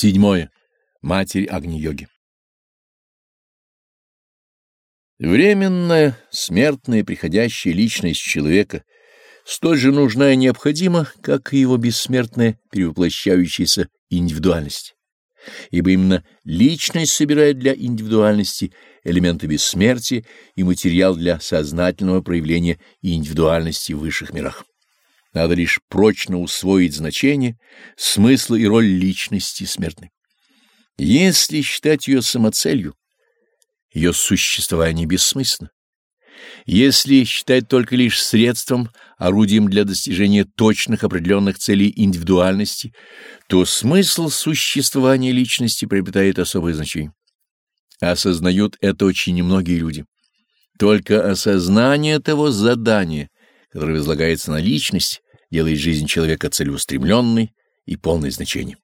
Седьмое. Матерь Агни-йоги. Временная, смертная, приходящая личность человека столь же нужна и необходима, как и его бессмертная, перевоплощающаяся индивидуальность. Ибо именно личность собирает для индивидуальности элементы бессмертия и материал для сознательного проявления индивидуальности в высших мирах. Надо лишь прочно усвоить значение, смысл и роль личности смертной. Если считать ее самоцелью, ее существование бессмысленно. Если считать только лишь средством, орудием для достижения точных определенных целей индивидуальности, то смысл существования личности приобретает особое значение. Осознают это очень немногие люди. Только осознание того задания, которое возлагается на личность, делает жизнь человека целеустремленной и полной значения.